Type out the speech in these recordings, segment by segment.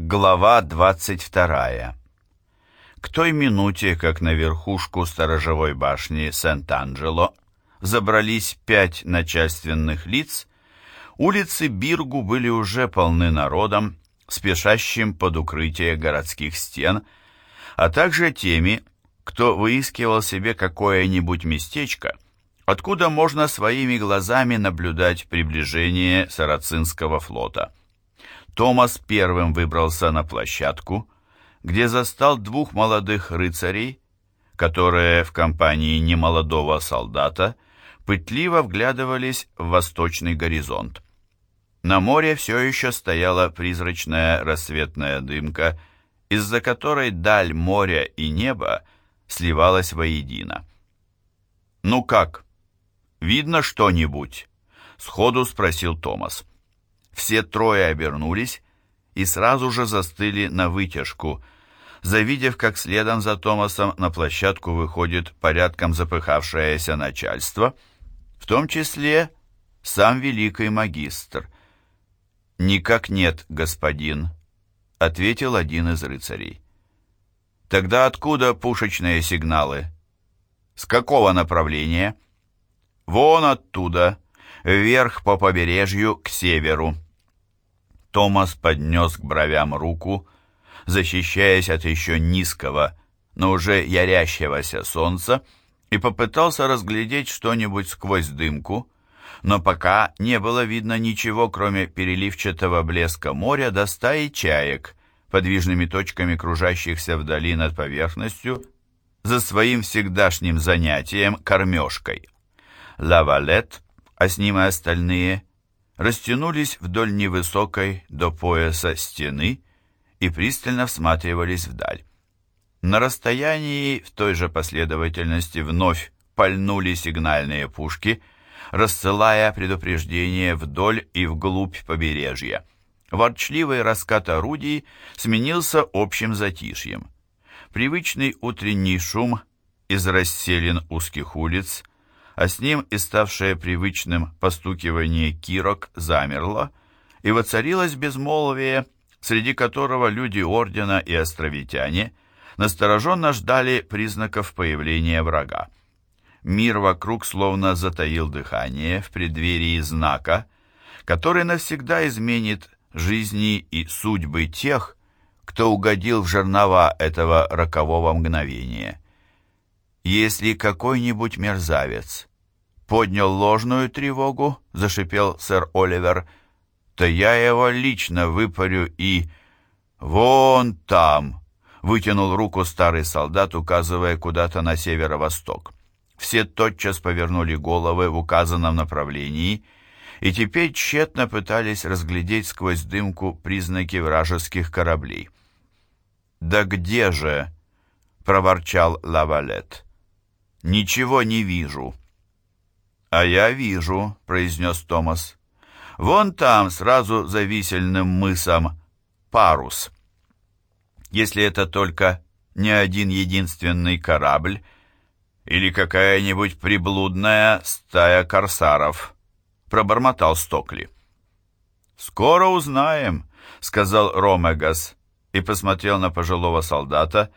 Глава 22. К той минуте, как на верхушку сторожевой башни Сент-Анджело забрались пять начальственных лиц, улицы Биргу были уже полны народом, спешащим под укрытие городских стен, а также теми, кто выискивал себе какое-нибудь местечко, откуда можно своими глазами наблюдать приближение Сарацинского флота. Томас первым выбрался на площадку, где застал двух молодых рыцарей, которые в компании немолодого солдата пытливо вглядывались в восточный горизонт. На море все еще стояла призрачная рассветная дымка, из-за которой даль моря и неба сливалась воедино. «Ну как? Видно что-нибудь?» — сходу спросил Томас. Все трое обернулись и сразу же застыли на вытяжку, завидев, как следом за Томасом на площадку выходит порядком запыхавшееся начальство, в том числе сам великий магистр. «Никак нет, господин», — ответил один из рыцарей. «Тогда откуда пушечные сигналы? С какого направления?» «Вон оттуда, вверх по побережью к северу». Томас поднес к бровям руку, защищаясь от еще низкого, но уже ярящегося солнца, и попытался разглядеть что-нибудь сквозь дымку, но пока не было видно ничего, кроме переливчатого блеска моря до стаи чаек, подвижными точками кружащихся вдали над поверхностью, за своим всегдашним занятием кормежкой. Лавалет, а с ним и остальные, растянулись вдоль невысокой до пояса стены и пристально всматривались вдаль. На расстоянии в той же последовательности вновь пальнули сигнальные пушки, рассылая предупреждение вдоль и вглубь побережья. Ворчливый раскат орудий сменился общим затишьем. Привычный утренний шум из расселин узких улиц а с ним и ставшее привычным постукивание кирок замерло, и воцарилось безмолвие, среди которого люди Ордена и островитяне настороженно ждали признаков появления врага. Мир вокруг словно затаил дыхание в преддверии знака, который навсегда изменит жизни и судьбы тех, кто угодил в жернова этого рокового мгновения. Если какой-нибудь мерзавец поднял ложную тревогу, зашипел сэр Оливер, то я его лично выпарю и... Вон там! Вытянул руку старый солдат, указывая куда-то на северо-восток. Все тотчас повернули головы в указанном направлении и теперь тщетно пытались разглядеть сквозь дымку признаки вражеских кораблей. «Да где же?» — проворчал Лавалет. «Ничего не вижу». «А я вижу», — произнес Томас. «Вон там, сразу за висельным мысом, парус. Если это только не один единственный корабль или какая-нибудь приблудная стая корсаров», — пробормотал Стокли. «Скоро узнаем», — сказал Ромегас и посмотрел на пожилого солдата,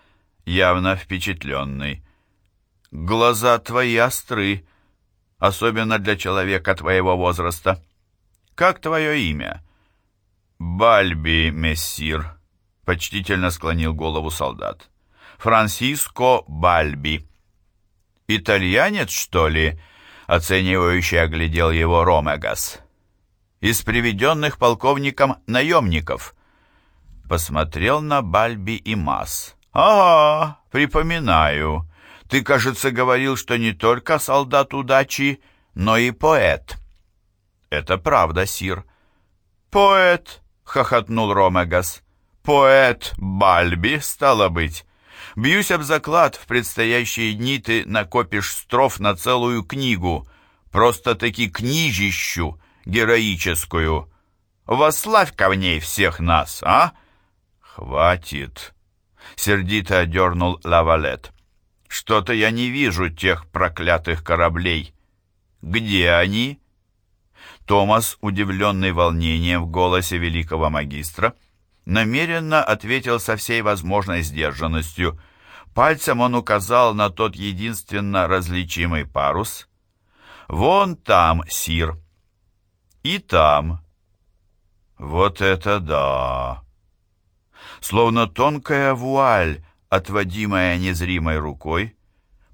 явно впечатленный. «Глаза твои остры», особенно для человека твоего возраста. Как твое имя?» «Бальби, мессир», — почтительно склонил голову солдат. «Франсиско Бальби». «Итальянец, что ли?» — оценивающе оглядел его Ромегас. «Из приведенных полковником наемников». Посмотрел на Бальби и Мас. «Ага, припоминаю. Ты, кажется, говорил, что не только солдат удачи, но и поэт. Это правда, сир. Поэт, хохотнул Ромегас. Поэт Бальби, стало быть. Бьюсь об заклад, в предстоящие дни ты накопишь строф на целую книгу. Просто-таки книжищу героическую. Восславь-ка в ней всех нас, а? Хватит. Сердито одернул Лавалет. Что-то я не вижу тех проклятых кораблей. Где они? Томас, удивленный волнением в голосе великого магистра, намеренно ответил со всей возможной сдержанностью. Пальцем он указал на тот единственно различимый парус. «Вон там, Сир!» «И там!» «Вот это да!» Словно тонкая вуаль, отводимая незримой рукой,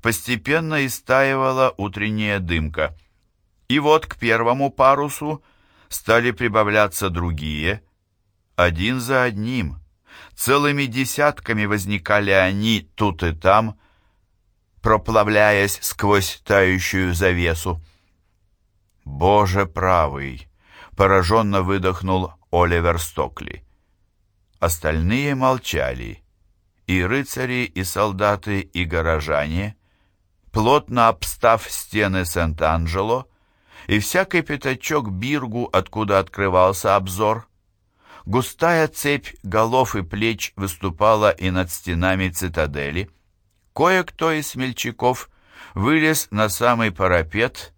постепенно истаивала утренняя дымка. И вот к первому парусу стали прибавляться другие, один за одним. Целыми десятками возникали они тут и там, проплавляясь сквозь тающую завесу. «Боже правый!» — пораженно выдохнул Оливер Стокли. Остальные молчали, и рыцари, и солдаты, и горожане, плотно обстав стены Сент-Анджело, и всякий пятачок Биргу, откуда открывался обзор. Густая цепь голов и плеч выступала и над стенами цитадели. Кое-кто из смельчаков вылез на самый парапет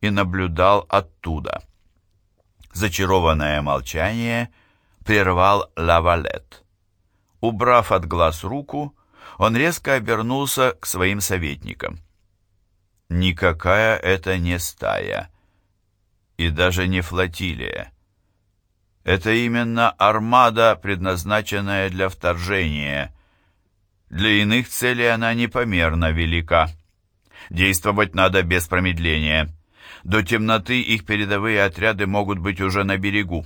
и наблюдал оттуда. Зачарованное молчание прервал Лавалет. Убрав от глаз руку, он резко обернулся к своим советникам. «Никакая это не стая», и даже не флотилия. Это именно армада, предназначенная для вторжения. Для иных целей она непомерно велика. Действовать надо без промедления. До темноты их передовые отряды могут быть уже на берегу.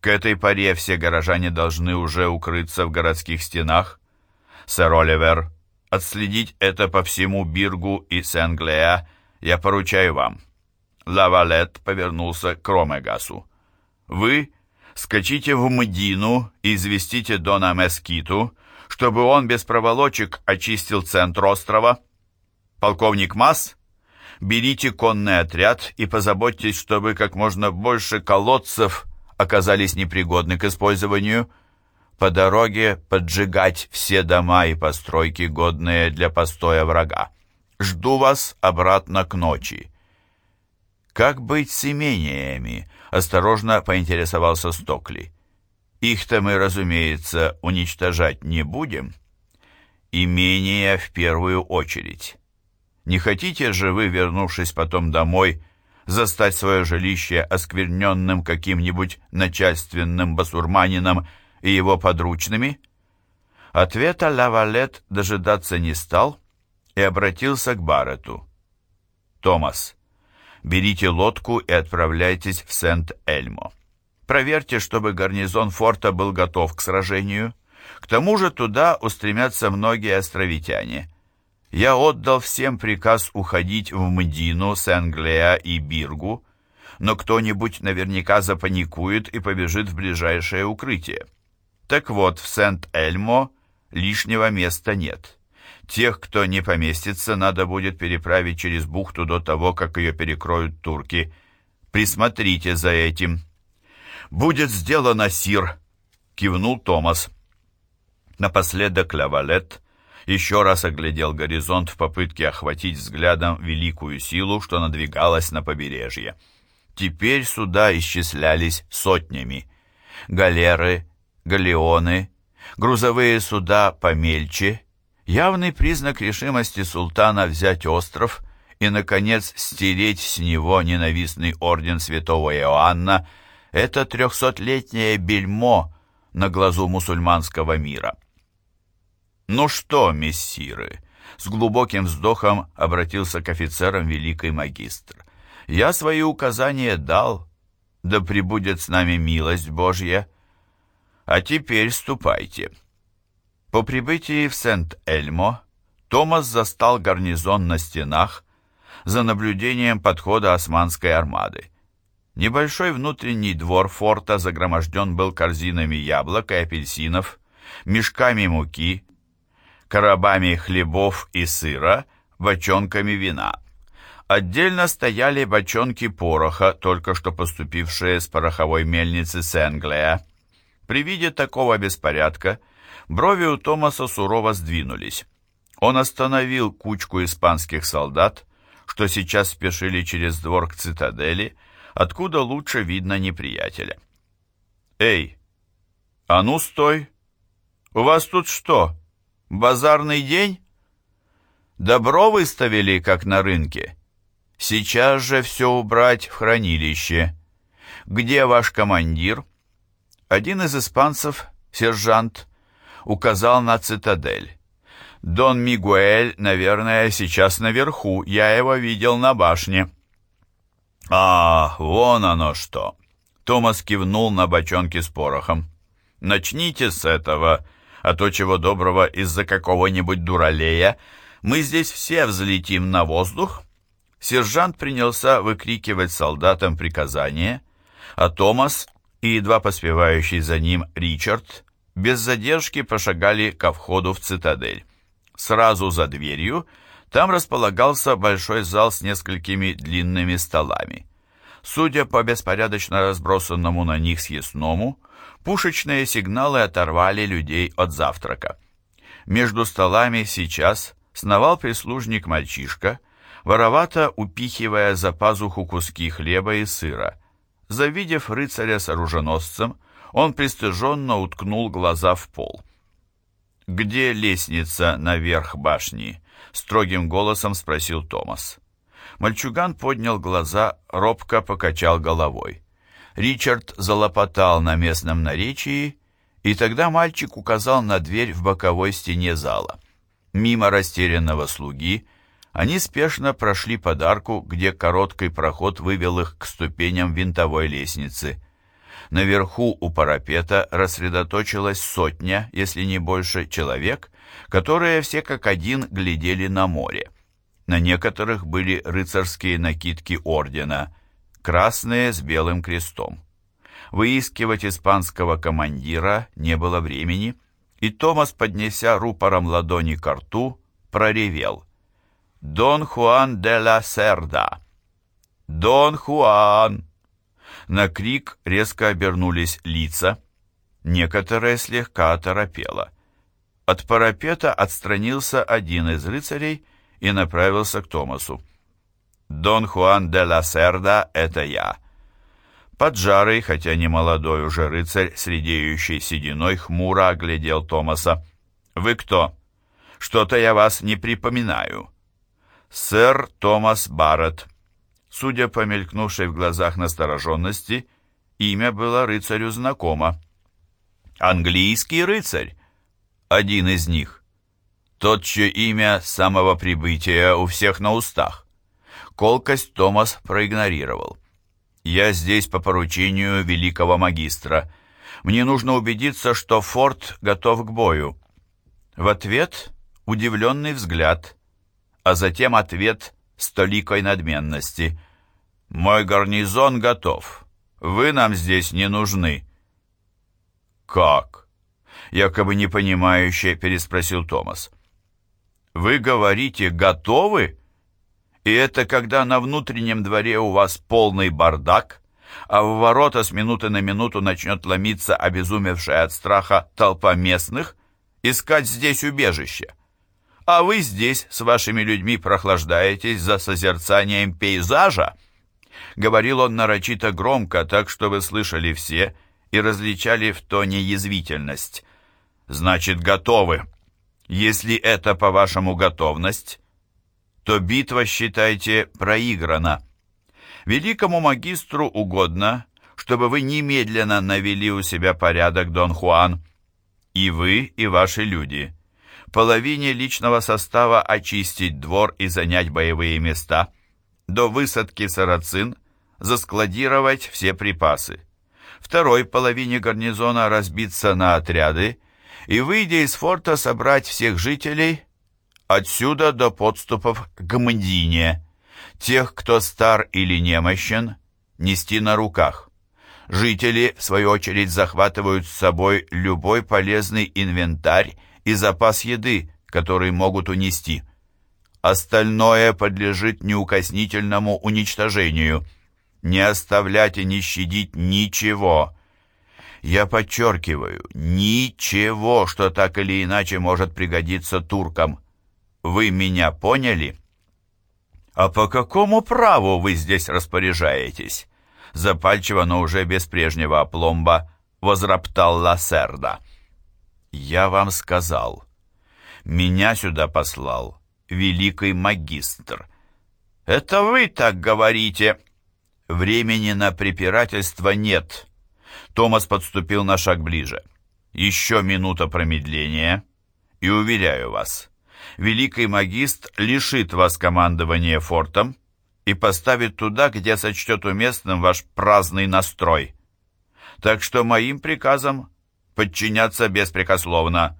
К этой поре все горожане должны уже укрыться в городских стенах. Сэр Оливер, отследить это по всему Биргу и Сен-Глеа я поручаю вам. Лавалет повернулся к Ромегасу. «Вы скачите в Мдину и известите Дона Мескиту, чтобы он без проволочек очистил центр острова. Полковник Масс, берите конный отряд и позаботьтесь, чтобы как можно больше колодцев оказались непригодны к использованию. По дороге поджигать все дома и постройки, годные для постоя врага. Жду вас обратно к ночи. «Как быть с имениями?» — осторожно поинтересовался Стокли. «Их-то мы, разумеется, уничтожать не будем. Имения в первую очередь. Не хотите же вы, вернувшись потом домой, застать свое жилище оскверненным каким-нибудь начальственным басурманином и его подручными?» Ответа Лавалет дожидаться не стал и обратился к Баррету. «Томас, берите лодку и отправляйтесь в Сент-Эльмо. Проверьте, чтобы гарнизон форта был готов к сражению. К тому же туда устремятся многие островитяне. Я отдал всем приказ уходить в Мдину, Сен-Глеа и Биргу, но кто-нибудь наверняка запаникует и побежит в ближайшее укрытие. Так вот, в Сент-Эльмо лишнего места нет. Тех, кто не поместится, надо будет переправить через бухту до того, как ее перекроют турки. Присмотрите за этим. «Будет сделано, сир!» — кивнул Томас. Напоследок Лавалет еще раз оглядел горизонт в попытке охватить взглядом великую силу, что надвигалась на побережье. Теперь суда исчислялись сотнями. Галеры, галеоны, грузовые суда помельче — Явный признак решимости султана взять остров и, наконец, стереть с него ненавистный орден святого Иоанна – это трехсотлетнее бельмо на глазу мусульманского мира. «Ну что, мессиры?» – с глубоким вздохом обратился к офицерам великий магистр. «Я свои указания дал, да пребудет с нами милость Божья. А теперь ступайте». По прибытии в Сент-Эльмо Томас застал гарнизон на стенах за наблюдением подхода османской армады. Небольшой внутренний двор форта загроможден был корзинами яблок и апельсинов, мешками муки, коробами хлебов и сыра, бочонками вина. Отдельно стояли бочонки пороха, только что поступившие с пороховой мельницы Сенглея. При виде такого беспорядка Брови у Томаса сурово сдвинулись. Он остановил кучку испанских солдат, что сейчас спешили через двор к цитадели, откуда лучше видно неприятеля. «Эй, «А ну, стой! У вас тут что, базарный день?» «Добро выставили, как на рынке. Сейчас же все убрать в хранилище. Где ваш командир?» Один из испанцев, сержант, указал на цитадель. «Дон Мигуэль, наверное, сейчас наверху. Я его видел на башне». «А, вон оно что!» Томас кивнул на бочонки с порохом. «Начните с этого, а то чего доброго из-за какого-нибудь дуралея мы здесь все взлетим на воздух». Сержант принялся выкрикивать солдатам приказания, а Томас и едва поспевающий за ним Ричард без задержки пошагали ко входу в цитадель. Сразу за дверью там располагался большой зал с несколькими длинными столами. Судя по беспорядочно разбросанному на них съестному, пушечные сигналы оторвали людей от завтрака. Между столами сейчас сновал прислужник-мальчишка, воровато упихивая за пазуху куски хлеба и сыра. Завидев рыцаря с оруженосцем, он пристыженно уткнул глаза в пол. «Где лестница наверх башни?» — строгим голосом спросил Томас. Мальчуган поднял глаза, робко покачал головой. Ричард залопотал на местном наречии, и тогда мальчик указал на дверь в боковой стене зала. Мимо растерянного слуги они спешно прошли подарку, где короткий проход вывел их к ступеням винтовой лестницы. Наверху у парапета рассредоточилась сотня, если не больше, человек, которые все как один глядели на море. На некоторых были рыцарские накидки ордена, красные с белым крестом. Выискивать испанского командира не было времени, и Томас, поднеся рупором ладони к рту, проревел. «Дон Хуан де ла Серда!» «Дон Хуан!» На крик резко обернулись лица. Некоторые слегка оторопело. От парапета отстранился один из рыцарей и направился к Томасу. «Дон Хуан де ла Серда — это я». Поджарый, хотя не молодой уже рыцарь, с редеющей сединой, хмуро оглядел Томаса. «Вы кто? Что-то я вас не припоминаю». «Сэр Томас Барретт». Судя по мелькнувшей в глазах настороженности, имя было рыцарю знакомо. «Английский рыцарь?» Один из них. Тот, чье имя самого прибытия у всех на устах. Колкость Томас проигнорировал. «Я здесь по поручению великого магистра. Мне нужно убедиться, что форт готов к бою». В ответ удивленный взгляд, а затем ответ с толикой надменности. «Мой гарнизон готов. Вы нам здесь не нужны». «Как?» — якобы непонимающе переспросил Томас. «Вы говорите, готовы? И это когда на внутреннем дворе у вас полный бардак, а в ворота с минуты на минуту начнет ломиться обезумевшая от страха толпа местных, искать здесь убежище. А вы здесь с вашими людьми прохлаждаетесь за созерцанием пейзажа?» Говорил он нарочито громко, так что вы слышали все и различали в тоне язвительность. «Значит, готовы. Если это, по-вашему, готовность, то битва, считайте, проиграна. Великому магистру угодно, чтобы вы немедленно навели у себя порядок, Дон Хуан. И вы, и ваши люди. Половине личного состава очистить двор и занять боевые места. До высадки сарацин – заскладировать все припасы. Второй половине гарнизона разбиться на отряды и, выйдя из форта, собрать всех жителей отсюда до подступов к Мдине, тех, кто стар или немощен, нести на руках. Жители, в свою очередь, захватывают с собой любой полезный инвентарь и запас еды, который могут унести. Остальное подлежит неукоснительному уничтожению – не оставлять и не щадить ничего. Я подчеркиваю, ничего, что так или иначе может пригодиться туркам. Вы меня поняли? А по какому праву вы здесь распоряжаетесь? Запальчиво, но уже без прежнего опломба, — возроптал Лассерда. «Я вам сказал. Меня сюда послал великий магистр». «Это вы так говорите!» «Времени на препирательство нет». Томас подступил на шаг ближе. «Еще минута промедления, и уверяю вас, великий магист лишит вас командования фортом и поставит туда, где сочтет уместным ваш праздный настрой. Так что моим приказам подчиняться беспрекословно.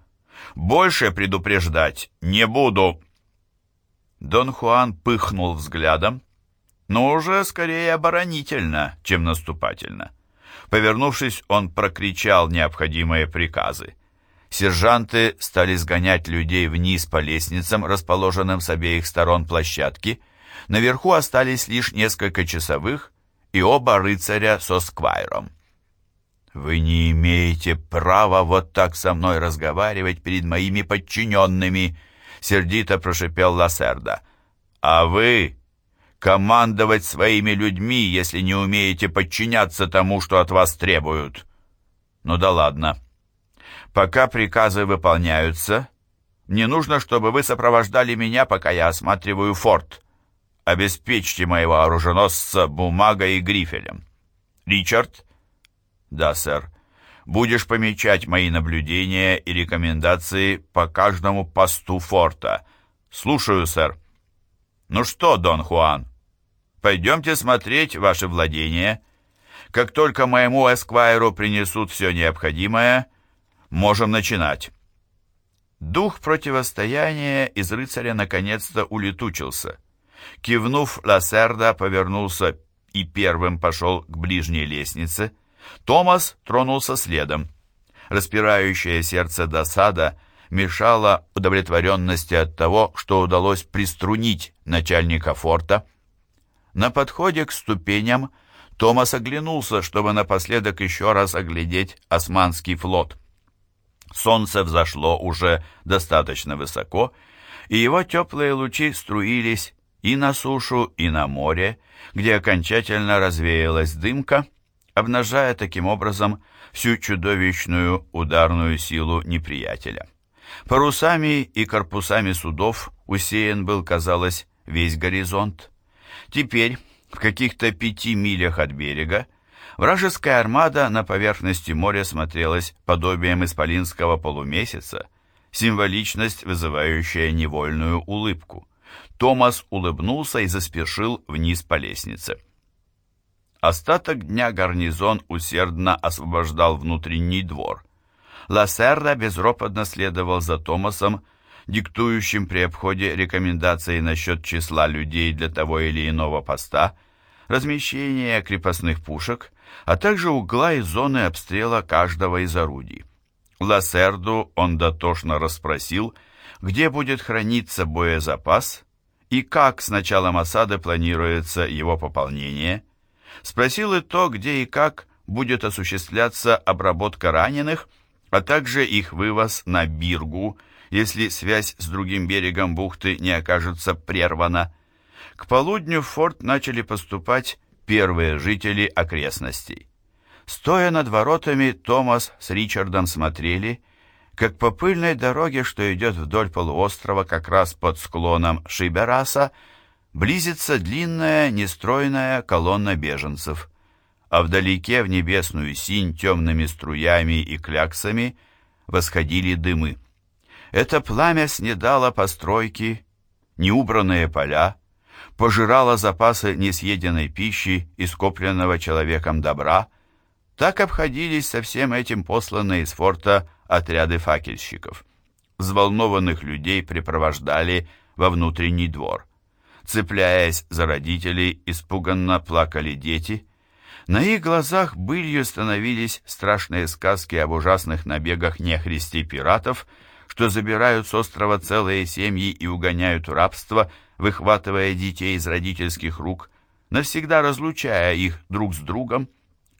Больше предупреждать не буду». Дон Хуан пыхнул взглядом, но уже скорее оборонительно, чем наступательно. Повернувшись, он прокричал необходимые приказы. Сержанты стали сгонять людей вниз по лестницам, расположенным с обеих сторон площадки. Наверху остались лишь несколько часовых и оба рыцаря со сквайром. «Вы не имеете права вот так со мной разговаривать перед моими подчиненными», — сердито прошипел Лассерда. «А вы командовать своими людьми, если не умеете подчиняться тому, что от вас требуют». «Ну да ладно. Пока приказы выполняются, мне нужно, чтобы вы сопровождали меня, пока я осматриваю форт. Обеспечьте моего оруженосца бумагой и грифелем. Ричард, «Да, сэр. Будешь помечать мои наблюдения и рекомендации по каждому посту форта. Слушаю, сэр». «Ну что, Дон Хуан, пойдемте смотреть ваши владения. Как только моему эсквайру принесут все необходимое, можем начинать». Дух противостояния из рыцаря наконец-то улетучился. Кивнув, Лассерда повернулся и первым пошел к ближней лестнице, Томас тронулся следом. Распирающее сердце досада мешала удовлетворенности от того, что удалось приструнить начальника форта. На подходе к ступеням Томас оглянулся, чтобы напоследок еще раз оглядеть османский флот. Солнце взошло уже достаточно высоко, и его теплые лучи струились и на сушу, и на море, где окончательно развеялась дымка, обнажая таким образом всю чудовищную ударную силу неприятеля. Парусами и корпусами судов усеян был, казалось, весь горизонт. Теперь, в каких-то пяти милях от берега, вражеская армада на поверхности моря смотрелась подобием исполинского полумесяца, символичность, вызывающая невольную улыбку. Томас улыбнулся и заспешил вниз по лестнице. Остаток дня гарнизон усердно освобождал внутренний двор. Лассерда безропотно следовал за Томасом, диктующим при обходе рекомендации насчет числа людей для того или иного поста, размещения крепостных пушек, а также угла и зоны обстрела каждого из орудий. Лассерду он дотошно расспросил, где будет храниться боезапас и как с началом осады планируется его пополнение – Спросил и то, где и как будет осуществляться обработка раненых, а также их вывоз на Биргу, если связь с другим берегом бухты не окажется прервана. К полудню в форт начали поступать первые жители окрестностей. Стоя над воротами, Томас с Ричардом смотрели, как по пыльной дороге, что идет вдоль полуострова как раз под склоном Шибераса, близится длинная, нестройная колонна беженцев, а вдалеке в небесную синь темными струями и кляксами восходили дымы. Это пламя снедало постройки, неубранные поля, пожирало запасы несъеденной пищи и скопленного человеком добра, так обходились со всем этим посланные из форта отряды факельщиков. Взволнованных людей припровождали во внутренний двор. Цепляясь за родителей, испуганно плакали дети. На их глазах былью становились страшные сказки об ужасных набегах нехристей-пиратов, что забирают с острова целые семьи и угоняют в рабство, выхватывая детей из родительских рук, навсегда разлучая их друг с другом.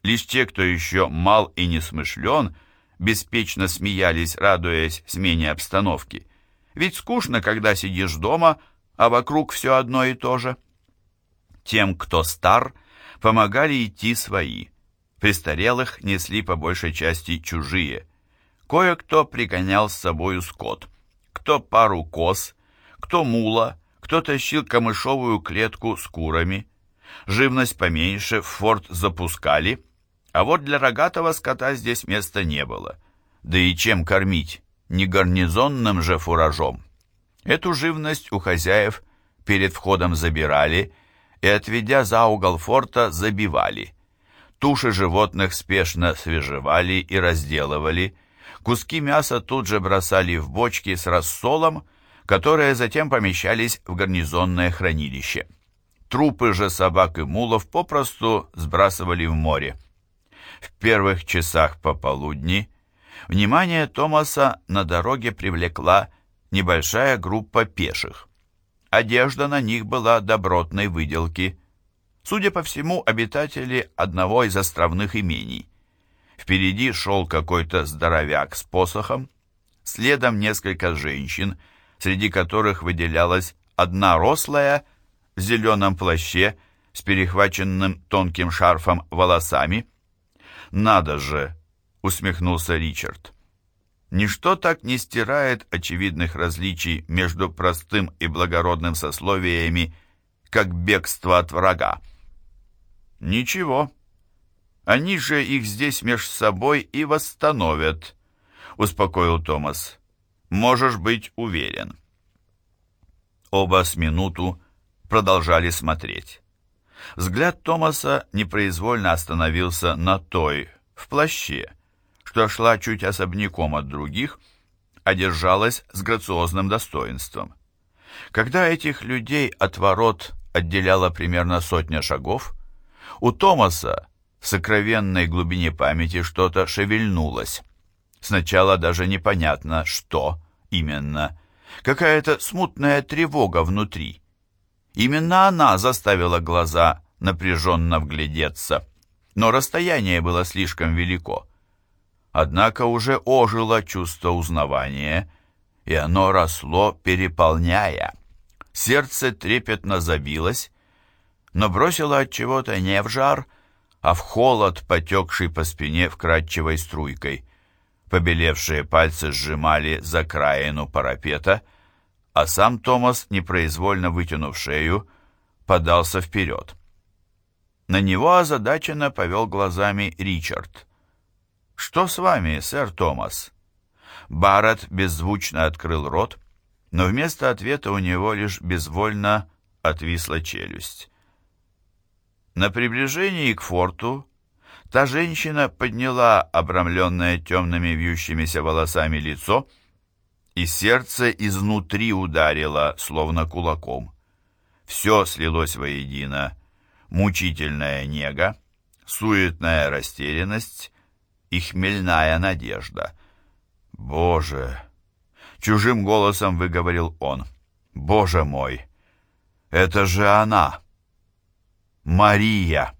Лишь те, кто еще мал и не смышлен, беспечно смеялись, радуясь смене обстановки. Ведь скучно, когда сидишь дома, а вокруг все одно и то же. Тем, кто стар, помогали идти свои, Престарелых несли по большей части чужие. Кое-кто пригонял с собою скот. Кто пару коз, кто мула, кто тащил камышовую клетку с курами. Живность поменьше в форт запускали, а вот для рогатого скота здесь места не было. Да и чем кормить? Не гарнизонным же фуражом. Эту живность у хозяев перед входом забирали и, отведя за угол форта, забивали. Туши животных спешно свежевали и разделывали, куски мяса тут же бросали в бочки с рассолом, которые затем помещались в гарнизонное хранилище. Трупы же собак и мулов попросту сбрасывали в море. В первых часах пополудни внимание Томаса на дороге привлекла небольшая группа пеших. Одежда на них была добротной выделки. Судя по всему, обитатели одного из островных имений. Впереди шел какой-то здоровяк с посохом, следом несколько женщин, среди которых выделялась одна рослая в зеленом плаще с перехваченным тонким шарфом волосами. «Надо же!» — усмехнулся Ричард. Ничто так не стирает очевидных различий между простым и благородным сословиями, как бегство от врага. Ничего, они же их здесь меж собой и восстановят, успокоил Томас. Можешь быть уверен. Оба с минуту продолжали смотреть. Взгляд Томаса непроизвольно остановился на той, в плаще, что шла чуть особняком от других, а держалась с грациозным достоинством. Когда этих людей от ворот отделяла примерно сотня шагов, у Томаса в сокровенной глубине памяти что-то шевельнулось. Сначала даже непонятно, что именно. Какая-то смутная тревога внутри. Именно она заставила глаза напряженно вглядеться. Но расстояние было слишком велико. Однако уже ожило чувство узнавания, и оно росло, переполняя. Сердце трепетно забилось, но бросило от чего-то не в жар, а в холод, потекший по спине вкрадчивой струйкой. Побелевшие пальцы сжимали за краину парапета, а сам Томас, непроизвольно вытянув шею, подался вперед. На него озадаченно повел глазами Ричард. «Что с вами, сэр Томас?» Барретт беззвучно открыл рот, но вместо ответа у него лишь безвольно отвисла челюсть. На приближении к форту та женщина подняла обрамленное темными вьющимися волосами лицо, и сердце изнутри ударило, словно кулаком. Все слилось воедино. Мучительная нега, суетная растерянность и хмельная надежда. «Боже!» — чужим голосом выговорил он. «Боже мой! Это же она! Мария!»